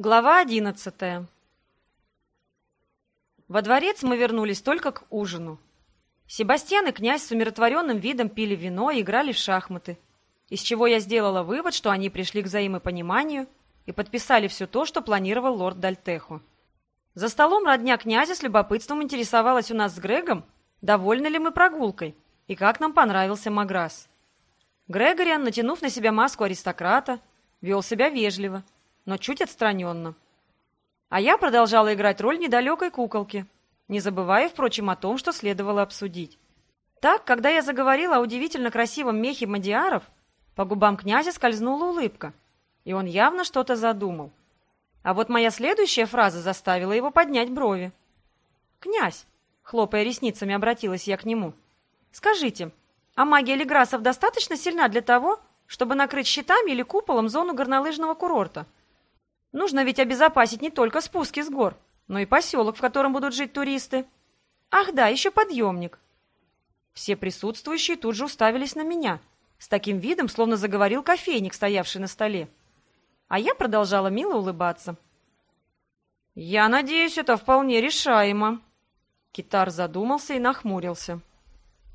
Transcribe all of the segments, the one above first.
Глава одиннадцатая Во дворец мы вернулись только к ужину. Себастьян и князь с умиротворенным видом пили вино и играли в шахматы, из чего я сделала вывод, что они пришли к взаимопониманию и подписали все то, что планировал лорд Дальтехо. За столом родня князя с любопытством интересовалась у нас с Грегом, довольны ли мы прогулкой и как нам понравился Маграс. Грегориан, натянув на себя маску аристократа, вел себя вежливо – но чуть отстраненно. А я продолжала играть роль недалекой куколки, не забывая, впрочем, о том, что следовало обсудить. Так, когда я заговорила о удивительно красивом мехе мадиаров, по губам князя скользнула улыбка, и он явно что-то задумал. А вот моя следующая фраза заставила его поднять брови. «Князь», — хлопая ресницами, обратилась я к нему, — «скажите, а магия Леграсов достаточно сильна для того, чтобы накрыть щитами или куполом зону горнолыжного курорта?» Нужно ведь обезопасить не только спуски с гор, но и поселок, в котором будут жить туристы. Ах да, еще подъемник. Все присутствующие тут же уставились на меня, с таким видом, словно заговорил кофейник, стоявший на столе. А я продолжала мило улыбаться. «Я надеюсь, это вполне решаемо». Китар задумался и нахмурился.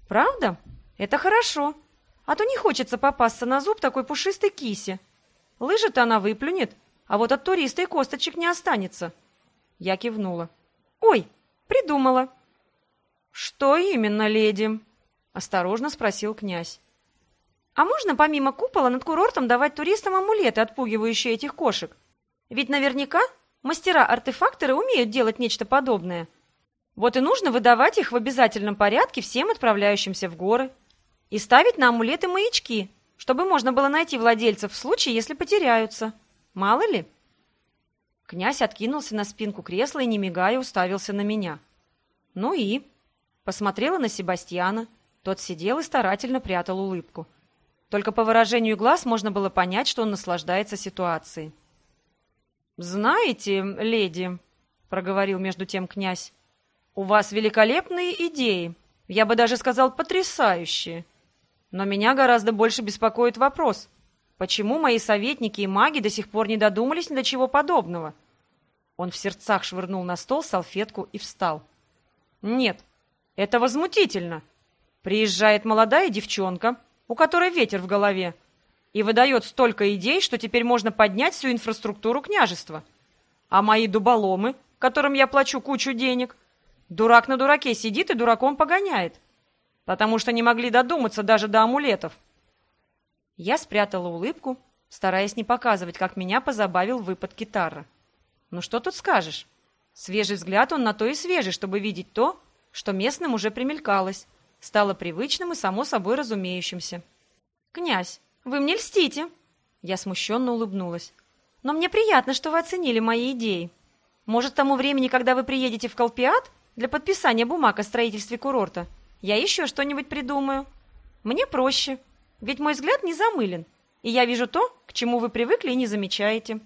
«Правда? Это хорошо. А то не хочется попасться на зуб такой пушистой кисе. Лыжи-то она выплюнет, а вот от туриста и косточек не останется. Я кивнула. Ой, придумала. Что именно, леди? Осторожно спросил князь. А можно помимо купола над курортом давать туристам амулеты, отпугивающие этих кошек? Ведь наверняка мастера-артефакторы умеют делать нечто подобное. Вот и нужно выдавать их в обязательном порядке всем отправляющимся в горы. И ставить на амулеты маячки, чтобы можно было найти владельцев в случае, если потеряются. Мало ли?» Князь откинулся на спинку кресла и, не мигая, уставился на меня. «Ну и?» Посмотрела на Себастьяна. Тот сидел и старательно прятал улыбку. Только по выражению глаз можно было понять, что он наслаждается ситуацией. «Знаете, леди», — проговорил между тем князь, — «у вас великолепные идеи, я бы даже сказал потрясающие. Но меня гораздо больше беспокоит вопрос, Почему мои советники и маги до сих пор не додумались ни до чего подобного? Он в сердцах швырнул на стол салфетку и встал. Нет, это возмутительно. Приезжает молодая девчонка, у которой ветер в голове, и выдает столько идей, что теперь можно поднять всю инфраструктуру княжества. А мои дуболомы, которым я плачу кучу денег, дурак на дураке сидит и дураком погоняет, потому что не могли додуматься даже до амулетов. Я спрятала улыбку, стараясь не показывать, как меня позабавил выпад гитары. Ну что тут скажешь? Свежий взгляд он на то и свежий, чтобы видеть то, что местным уже примелькалось, стало привычным и само собой разумеющимся. «Князь, вы мне льстите!» Я смущенно улыбнулась. «Но мне приятно, что вы оценили мои идеи. Может, тому времени, когда вы приедете в Колпиат для подписания бумаг о строительстве курорта, я еще что-нибудь придумаю. Мне проще, ведь мой взгляд не замылен, и я вижу то, к чему вы привыкли и не замечаете.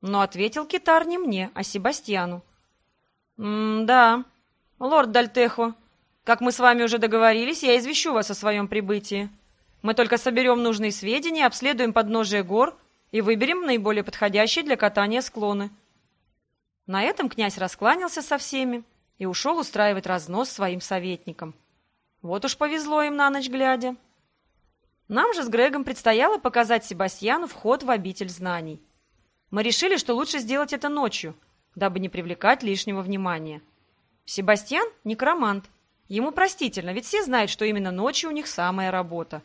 Но ответил китар не мне, а Себастьяну. «М-да, лорд Дальтехо, как мы с вами уже договорились, я извещу вас о своем прибытии. Мы только соберем нужные сведения, обследуем подножие гор и выберем наиболее подходящие для катания склоны». На этом князь раскланялся со всеми и ушел устраивать разнос своим советникам. Вот уж повезло им на ночь глядя. Нам же с Грегом предстояло показать Себастьяну вход в обитель знаний. Мы решили, что лучше сделать это ночью, дабы не привлекать лишнего внимания. Себастьян – некромант. Ему простительно, ведь все знают, что именно ночью у них самая работа.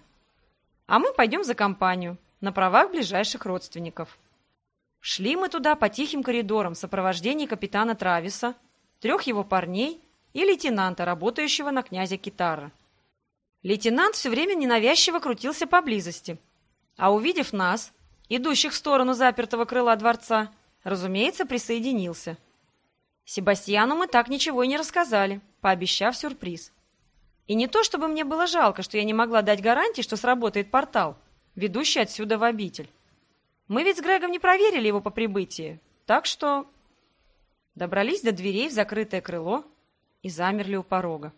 А мы пойдем за компанию, на правах ближайших родственников. Шли мы туда по тихим коридорам в сопровождении капитана Трависа, трех его парней и лейтенанта, работающего на князя Китара. Лейтенант все время ненавязчиво крутился поблизости, а увидев нас, идущих в сторону запертого крыла дворца, разумеется, присоединился. Себастьяну мы так ничего и не рассказали, пообещав сюрприз. И не то, чтобы мне было жалко, что я не могла дать гарантии, что сработает портал, ведущий отсюда в обитель. Мы ведь с Грегом не проверили его по прибытии, так что... Добрались до дверей в закрытое крыло и замерли у порога.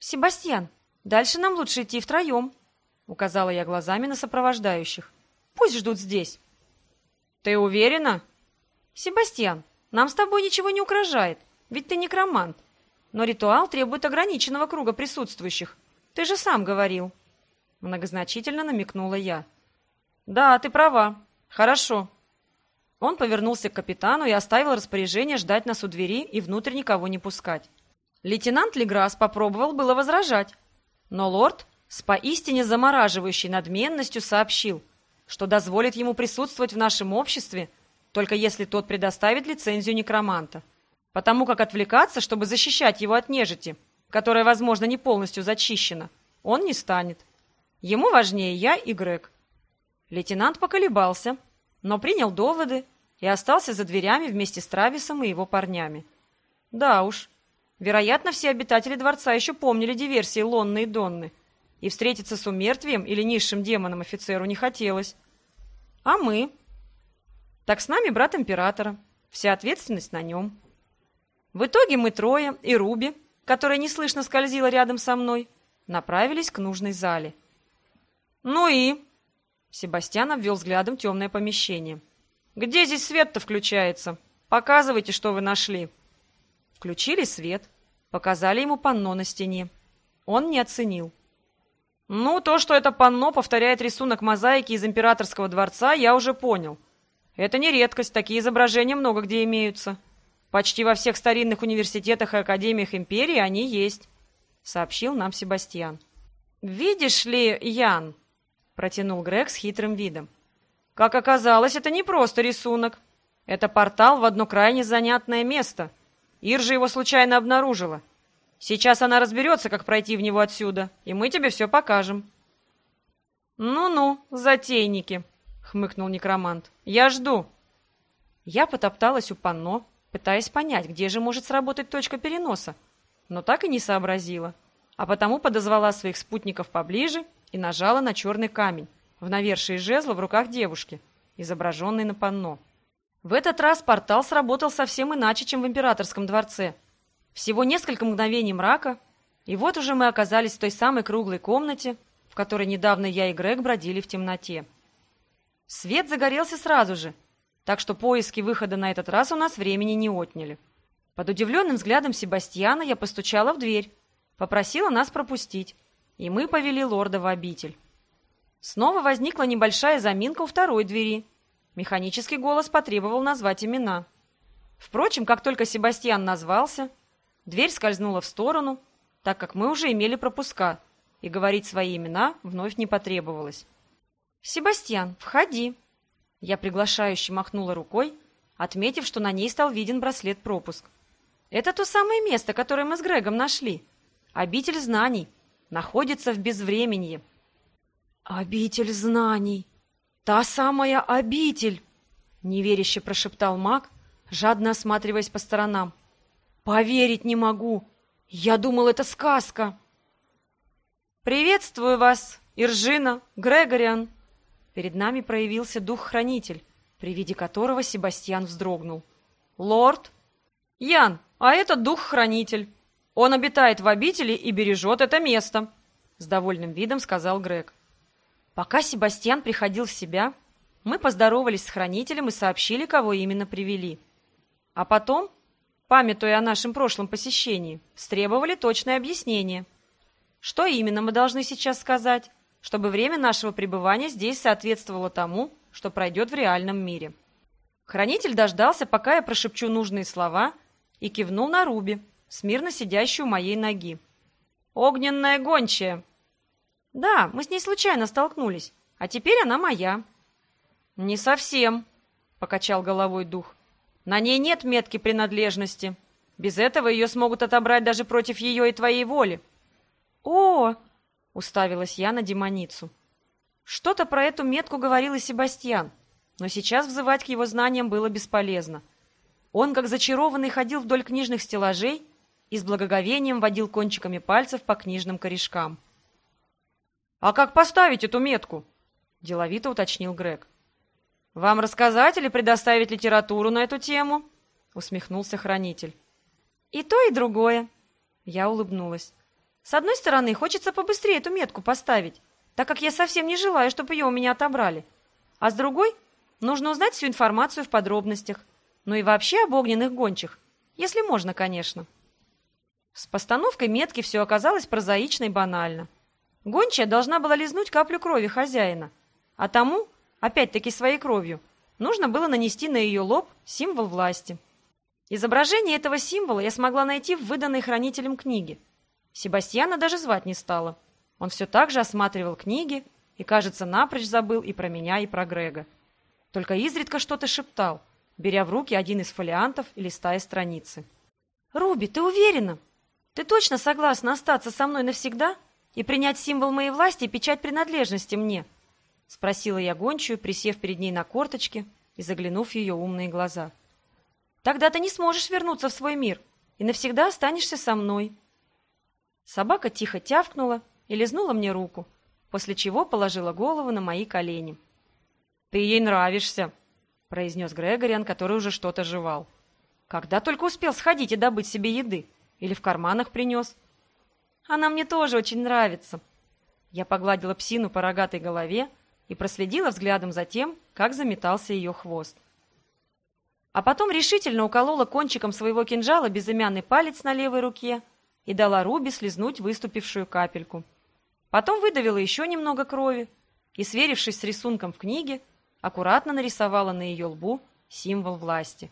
«Себастьян, Дальше нам лучше идти втроем, — указала я глазами на сопровождающих. Пусть ждут здесь. Ты уверена? «Себастьян, нам с тобой ничего не угрожает, ведь ты некромант. Но ритуал требует ограниченного круга присутствующих. Ты же сам говорил». Многозначительно намекнула я. «Да, ты права. Хорошо». Он повернулся к капитану и оставил распоряжение ждать нас у двери и внутрь никого не пускать. Лейтенант Леграс попробовал было возражать, но лорд с поистине замораживающей надменностью сообщил, что дозволит ему присутствовать в нашем обществе, только если тот предоставит лицензию некроманта, потому как отвлекаться, чтобы защищать его от нежити, которая, возможно, не полностью зачищена, он не станет. Ему важнее я и Грег. Лейтенант поколебался, но принял доводы и остался за дверями вместе с Трависом и его парнями. Да уж, вероятно, все обитатели дворца еще помнили диверсии Лонны и Донны, и встретиться с умертвием или низшим демоном офицеру не хотелось. А мы? Так с нами брат императора, вся ответственность на нем. В итоге мы трое и Руби, которая неслышно скользила рядом со мной, направились к нужной зале. «Ну и?» Себастьян обвел взглядом темное помещение. «Где здесь свет-то включается? Показывайте, что вы нашли». Включили свет, показали ему панно на стене. Он не оценил. «Ну, то, что это панно повторяет рисунок мозаики из императорского дворца, я уже понял. Это не редкость, такие изображения много где имеются. Почти во всех старинных университетах и академиях империи они есть», — сообщил нам Себастьян. «Видишь ли, Ян...» — протянул Грег с хитрым видом. «Как оказалось, это не просто рисунок. Это портал в одно крайне занятное место. Иржа его случайно обнаружила. Сейчас она разберется, как пройти в него отсюда, и мы тебе все покажем». «Ну-ну, затейники», — хмыкнул некромант. «Я жду». Я потопталась у панно, пытаясь понять, где же может сработать точка переноса, но так и не сообразила, а потому подозвала своих спутников поближе и нажала на черный камень в навершии жезла в руках девушки, изображенной на панно. В этот раз портал сработал совсем иначе, чем в императорском дворце. Всего несколько мгновений мрака, и вот уже мы оказались в той самой круглой комнате, в которой недавно я и Грег бродили в темноте. Свет загорелся сразу же, так что поиски выхода на этот раз у нас времени не отняли. Под удивленным взглядом Себастьяна я постучала в дверь, попросила нас пропустить и мы повели лорда в обитель. Снова возникла небольшая заминка у второй двери. Механический голос потребовал назвать имена. Впрочем, как только Себастьян назвался, дверь скользнула в сторону, так как мы уже имели пропуска, и говорить свои имена вновь не потребовалось. «Себастьян, входи!» Я приглашающе махнула рукой, отметив, что на ней стал виден браслет-пропуск. «Это то самое место, которое мы с Грегом нашли. Обитель знаний, находится в безвременье. «Обитель знаний! Та самая обитель!» — неверяще прошептал маг, жадно осматриваясь по сторонам. «Поверить не могу! Я думал, это сказка!» «Приветствую вас, Иржина, Грегориан!» Перед нами проявился дух-хранитель, при виде которого Себастьян вздрогнул. «Лорд?» «Ян, а это дух-хранитель!» Он обитает в обители и бережет это место», — с довольным видом сказал Грег. Пока Себастьян приходил в себя, мы поздоровались с хранителем и сообщили, кого именно привели. А потом, памятуя о нашем прошлом посещении, стребовали точное объяснение. Что именно мы должны сейчас сказать, чтобы время нашего пребывания здесь соответствовало тому, что пройдет в реальном мире. Хранитель дождался, пока я прошепчу нужные слова, и кивнул на Руби, смирно сидящую у моей ноги. «Огненная гончая!» «Да, мы с ней случайно столкнулись, а теперь она моя». «Не совсем», — покачал головой дух. «На ней нет метки принадлежности. Без этого ее смогут отобрать даже против ее и твоей воли». «О!» — уставилась я на демоницу. Что-то про эту метку говорил и Себастьян, но сейчас взывать к его знаниям было бесполезно. Он, как зачарованный, ходил вдоль книжных стеллажей и с благоговением водил кончиками пальцев по книжным корешкам. «А как поставить эту метку?» – деловито уточнил Грег. «Вам рассказать или предоставить литературу на эту тему?» – усмехнулся хранитель. «И то, и другое», – я улыбнулась. «С одной стороны, хочется побыстрее эту метку поставить, так как я совсем не желаю, чтобы ее у меня отобрали. А с другой, нужно узнать всю информацию в подробностях. Ну и вообще об огненных гончих, если можно, конечно. С постановкой метки все оказалось прозаично и банально. Гончая должна была лизнуть каплю крови хозяина, а тому, опять-таки своей кровью, нужно было нанести на ее лоб символ власти. Изображение этого символа я смогла найти в выданной хранителем книге. Себастьяна даже звать не стала. Он все так же осматривал книги и, кажется, напрочь забыл и про меня, и про Грега. Только изредка что-то шептал, беря в руки один из фолиантов и листая страницы. «Руби, ты уверена? Ты точно согласна остаться со мной навсегда и принять символ моей власти и печать принадлежности мне?» Спросила я гончую, присев перед ней на корточки и заглянув в ее умные глаза. «Тогда ты не сможешь вернуться в свой мир и навсегда останешься со мной». Собака тихо тявкнула и лизнула мне руку, после чего положила голову на мои колени. «Ты ей нравишься», — произнес Грегориан, который уже что-то жевал. «Когда только успел сходить и добыть себе еды? Или в карманах принес?» «Она мне тоже очень нравится». Я погладила псину по рогатой голове и проследила взглядом за тем, как заметался ее хвост. А потом решительно уколола кончиком своего кинжала безымянный палец на левой руке и дала Руби слезнуть выступившую капельку. Потом выдавила еще немного крови и, сверившись с рисунком в книге, аккуратно нарисовала на ее лбу символ власти.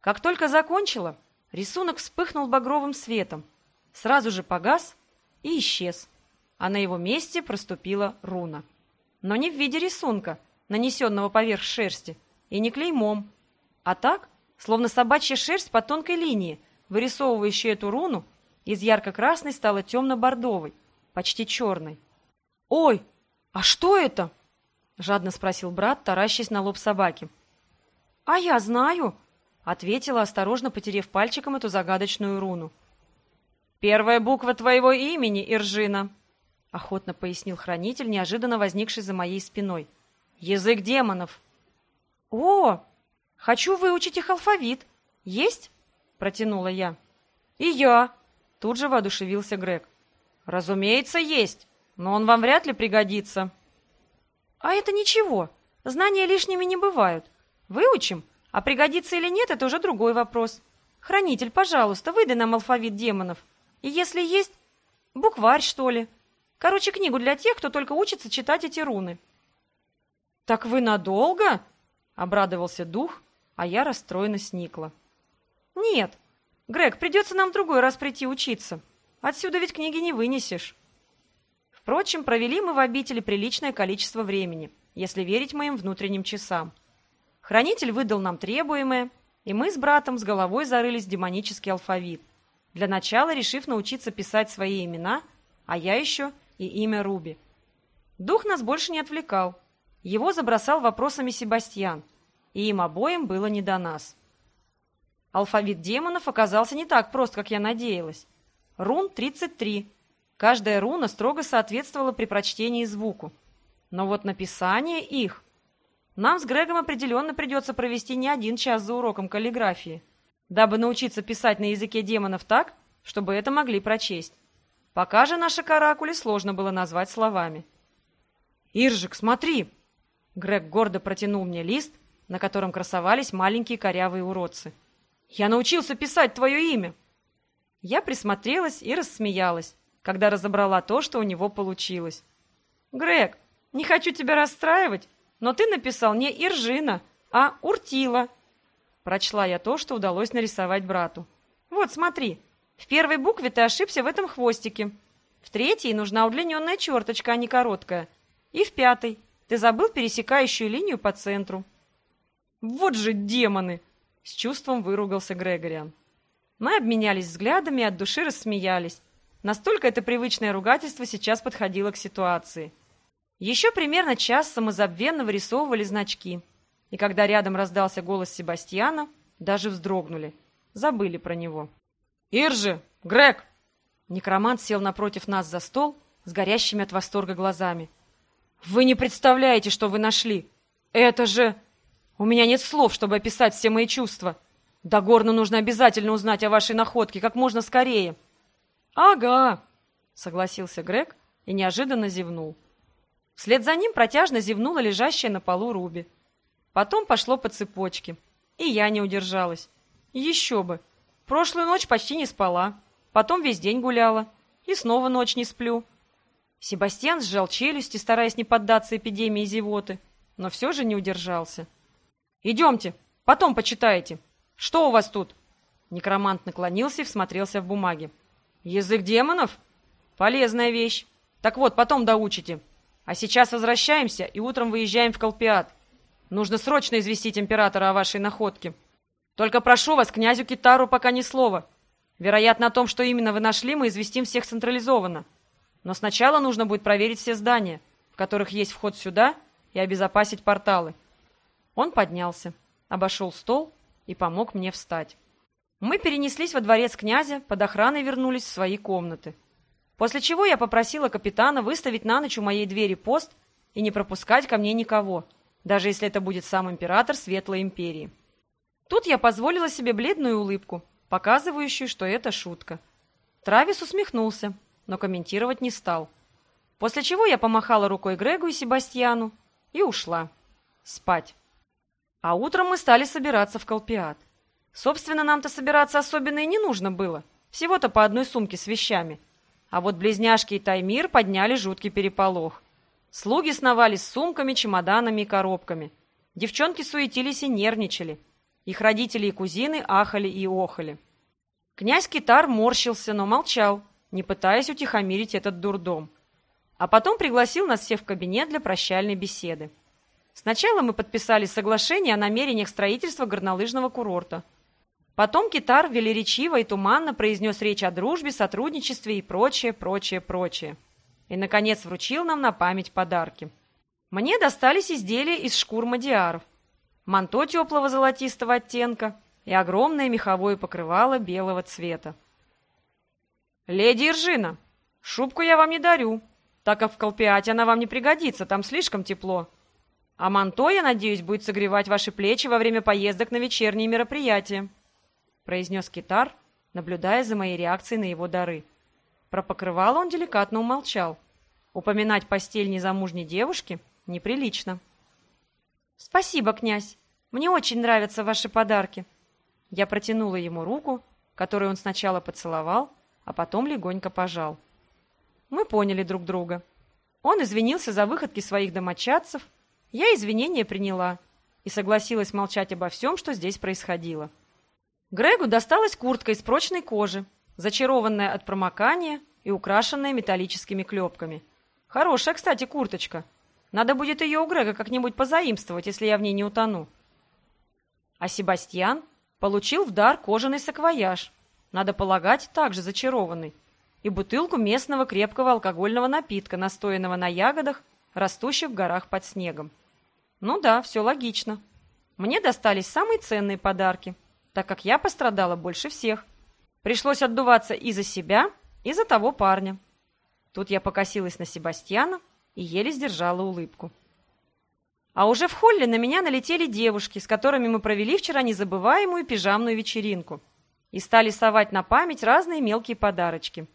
Как только закончила, рисунок вспыхнул багровым светом, сразу же погас и исчез, а на его месте проступила руна. Но не в виде рисунка, нанесенного поверх шерсти, и не клеймом, а так, словно собачья шерсть по тонкой линии, вырисовывающая эту руну, из ярко-красной стала темно-бордовой, почти черной. «Ой, а что это?» — жадно спросил брат, таращась на лоб собаки. «А я знаю», — ответила, осторожно потерев пальчиком эту загадочную руну. «Первая буква твоего имени, Иржина», — охотно пояснил хранитель, неожиданно возникший за моей спиной. «Язык демонов». «О, хочу выучить их алфавит. Есть?» — протянула я. «И я», — тут же воодушевился Грег. «Разумеется, есть, но он вам вряд ли пригодится». А это ничего. Знания лишними не бывают. Выучим, а пригодится или нет, это уже другой вопрос. Хранитель, пожалуйста, выдай нам алфавит демонов. И если есть, букварь, что ли. Короче, книгу для тех, кто только учится читать эти руны. «Так вы надолго?» — обрадовался дух, а я расстроенно сникла. «Нет, Грег, придется нам в другой раз прийти учиться. Отсюда ведь книги не вынесешь». Впрочем, провели мы в обители приличное количество времени, если верить моим внутренним часам. Хранитель выдал нам требуемое, и мы с братом с головой зарылись в демонический алфавит, для начала решив научиться писать свои имена, а я еще и имя Руби. Дух нас больше не отвлекал. Его забросал вопросами Себастьян, и им обоим было не до нас. Алфавит демонов оказался не так прост, как я надеялась. Рун 33, Каждая руна строго соответствовала при прочтении звуку. Но вот написание их... Нам с Грегом определенно придется провести не один час за уроком каллиграфии, дабы научиться писать на языке демонов так, чтобы это могли прочесть. Пока же наши каракули сложно было назвать словами. «Иржик, смотри!» Грег гордо протянул мне лист, на котором красовались маленькие корявые уродцы. «Я научился писать твое имя!» Я присмотрелась и рассмеялась когда разобрала то, что у него получилось. «Грег, не хочу тебя расстраивать, но ты написал не Иржина, а Уртила». Прочла я то, что удалось нарисовать брату. «Вот, смотри, в первой букве ты ошибся в этом хвостике. В третьей нужна удлиненная черточка, а не короткая. И в пятой ты забыл пересекающую линию по центру». «Вот же демоны!» — с чувством выругался Грегориан. Мы обменялись взглядами и от души рассмеялись, Настолько это привычное ругательство сейчас подходило к ситуации. Еще примерно час самозабвенно вырисовывали значки. И когда рядом раздался голос Себастьяна, даже вздрогнули. Забыли про него. «Иржи! Грег!» Некромант сел напротив нас за стол с горящими от восторга глазами. «Вы не представляете, что вы нашли! Это же... У меня нет слов, чтобы описать все мои чувства. До Горну нужно обязательно узнать о вашей находке как можно скорее!» «Ага», — согласился Грег и неожиданно зевнул. Вслед за ним протяжно зевнула лежащая на полу Руби. Потом пошло по цепочке. И я не удержалась. Еще бы. Прошлую ночь почти не спала. Потом весь день гуляла. И снова ночь не сплю. Себастьян сжал челюсти, стараясь не поддаться эпидемии зевоты, но все же не удержался. «Идемте, потом почитаете. Что у вас тут?» Некромант наклонился и всмотрелся в бумаги. «Язык демонов? Полезная вещь. Так вот, потом доучите. А сейчас возвращаемся и утром выезжаем в Колпиат. Нужно срочно известить императора о вашей находке. Только прошу вас, князю Китару пока ни слова. Вероятно, о том, что именно вы нашли, мы известим всех централизованно. Но сначала нужно будет проверить все здания, в которых есть вход сюда, и обезопасить порталы. Он поднялся, обошел стол и помог мне встать. Мы перенеслись во дворец князя, под охраной вернулись в свои комнаты. После чего я попросила капитана выставить на ночь у моей двери пост и не пропускать ко мне никого, даже если это будет сам император Светлой Империи. Тут я позволила себе бледную улыбку, показывающую, что это шутка. Травис усмехнулся, но комментировать не стал. После чего я помахала рукой Грегу и Себастьяну и ушла. Спать. А утром мы стали собираться в Колпиат. Собственно, нам-то собираться особенно и не нужно было. Всего-то по одной сумке с вещами. А вот близняшки и Таймир подняли жуткий переполох. Слуги сновали с сумками, чемоданами и коробками. Девчонки суетились и нервничали. Их родители и кузины ахали и охали. Князь Китар морщился, но молчал, не пытаясь утихомирить этот дурдом. А потом пригласил нас всех в кабинет для прощальной беседы. Сначала мы подписали соглашение о намерениях строительства горнолыжного курорта. Потом Китар велеречиво и туманно произнес речь о дружбе, сотрудничестве и прочее, прочее, прочее. И, наконец, вручил нам на память подарки. Мне достались изделия из шкур мадиаров. Манто теплого золотистого оттенка и огромное меховое покрывало белого цвета. «Леди Иржина, шубку я вам не дарю, так как в Колпиате она вам не пригодится, там слишком тепло. А манто, я надеюсь, будет согревать ваши плечи во время поездок на вечерние мероприятия», произнес китар, наблюдая за моей реакцией на его дары. Про покрывало он деликатно умолчал. Упоминать постель незамужней девушки неприлично. «Спасибо, князь. Мне очень нравятся ваши подарки». Я протянула ему руку, которую он сначала поцеловал, а потом легонько пожал. Мы поняли друг друга. Он извинился за выходки своих домочадцев, я извинения приняла и согласилась молчать обо всем, что здесь происходило. Грегу досталась куртка из прочной кожи, зачарованная от промокания и украшенная металлическими клепками. Хорошая, кстати, курточка. Надо будет ее у Грега как-нибудь позаимствовать, если я в ней не утону. А Себастьян получил в дар кожаный саквояж, надо полагать, также зачарованный, и бутылку местного крепкого алкогольного напитка, настоянного на ягодах, растущих в горах под снегом. Ну да, все логично. Мне достались самые ценные подарки, так как я пострадала больше всех. Пришлось отдуваться и за себя, и за того парня. Тут я покосилась на Себастьяна и еле сдержала улыбку. А уже в холле на меня налетели девушки, с которыми мы провели вчера незабываемую пижамную вечеринку – и стали совать на память разные мелкие подарочки.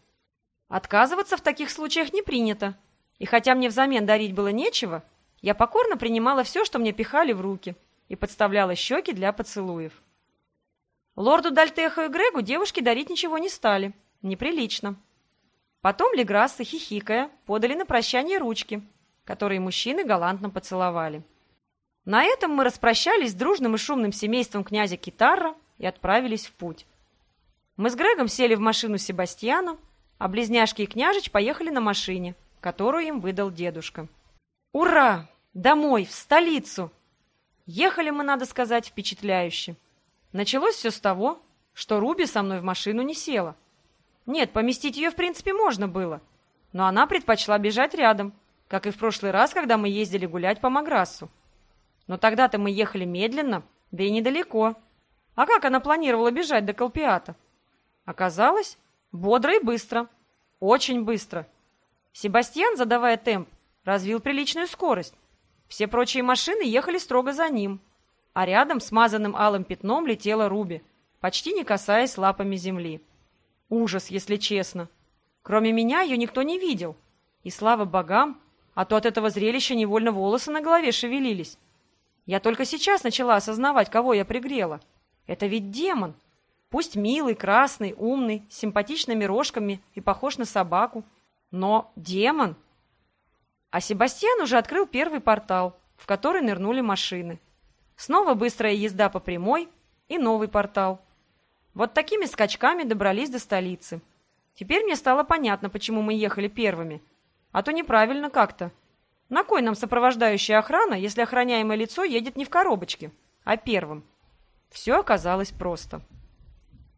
Отказываться в таких случаях не принято, и хотя мне взамен дарить было нечего, я покорно принимала все, что мне пихали в руки, и подставляла щеки для поцелуев. Лорду Дальтеху и Грегу девушки дарить ничего не стали, неприлично. Потом Леграссы, хихикая, подали на прощание ручки, которые мужчины галантно поцеловали. На этом мы распрощались с дружным и шумным семейством князя Китарра и отправились в путь. Мы с Грегом сели в машину Себастьяна, а близняшки и княжич поехали на машине, которую им выдал дедушка. «Ура! Домой, в столицу!» Ехали мы, надо сказать, впечатляюще. Началось все с того, что Руби со мной в машину не села. Нет, поместить ее в принципе можно было, но она предпочла бежать рядом, как и в прошлый раз, когда мы ездили гулять по Маграссу. Но тогда-то мы ехали медленно, да и недалеко. А как она планировала бежать до Колпиата? Оказалось, бодро и быстро. Очень быстро. Себастьян, задавая темп, развил приличную скорость. Все прочие машины ехали строго за ним. А рядом, смазанным алым пятном, летела Руби, почти не касаясь лапами земли. Ужас, если честно. Кроме меня ее никто не видел. И слава богам, а то от этого зрелища невольно волосы на голове шевелились. Я только сейчас начала осознавать, кого я пригрела. Это ведь демон. Пусть милый, красный, умный, с симпатичными рожками и похож на собаку. Но демон. А Себастьян уже открыл первый портал, в который нырнули машины. Снова быстрая езда по прямой и новый портал. Вот такими скачками добрались до столицы. Теперь мне стало понятно, почему мы ехали первыми. А то неправильно как-то. На кой нам сопровождающая охрана, если охраняемое лицо едет не в коробочке, а первым? Все оказалось просто.